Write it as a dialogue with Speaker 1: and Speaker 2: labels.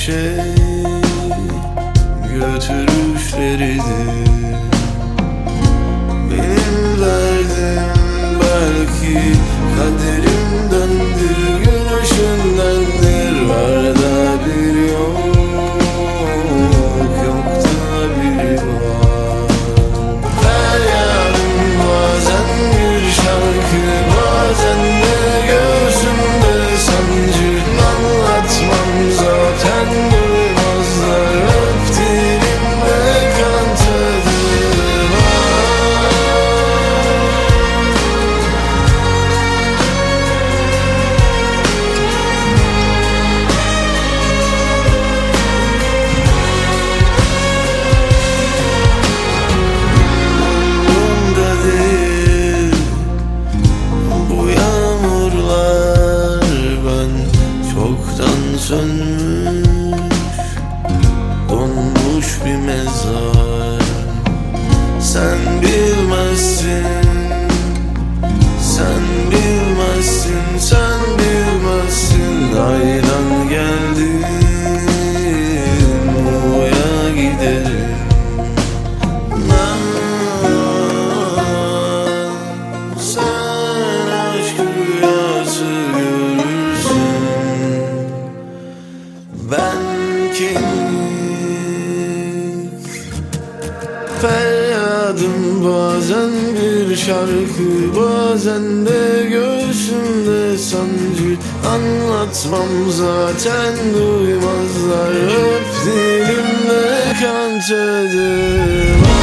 Speaker 1: şey götürüşleridir Benim derdim belki kaderim. Bir mezar. Sen bilmezsin. Sen bilmezsin Sen bilmezsin. Aydan geldim Buraya giderim ben sen aşk rüyası görürsün. Ben kemik Feryadım bazen bir şarkı Bazen de göğsümde sancı. Anlatmam zaten duymazlar. Öp dilimde kan tadı